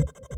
you